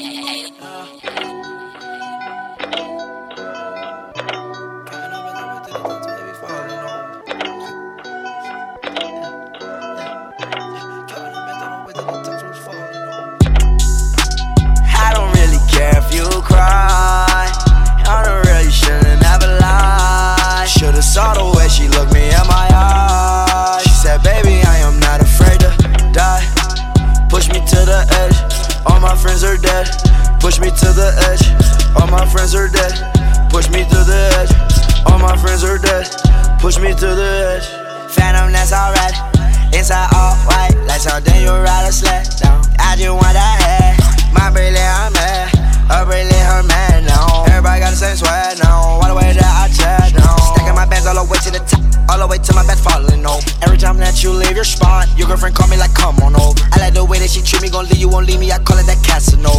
Uh. are dead. Push me to the edge. All my friends are dead. Push me to the edge. All my friends are dead. Push me to the edge. Phantom, that's alright. Inside all white, like something you ride a sled down. I just want that head. My brilliant, I'm mad. A brilliant, her man, no. Everybody got the same sweat, no. All the way that I chat, no. Stacking my bands all the way to the top. All the way to my bed falling, no. Every time that you leave your spot, your girlfriend call me like, come on over. I like the way that she treat me, gon' leave you, won't leave me. I call it that Casanova.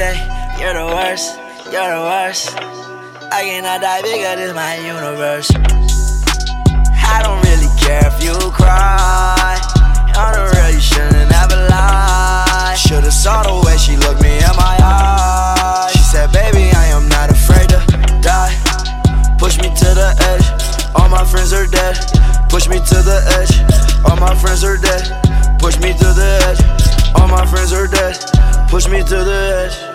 Say, You're the worst, you're the worst. I cannot die bigger, this my universe. I don't really care if you cry. On the real, you shouldn't ever lie. Should've saw the way she looked me in my eyes. She said, Baby, I am not afraid to die. Push me to the edge. All my friends are dead. Push me to the edge. All my friends are dead. Push me to the edge. All my friends are dead. Push me to the edge.